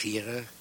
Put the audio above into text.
vieren.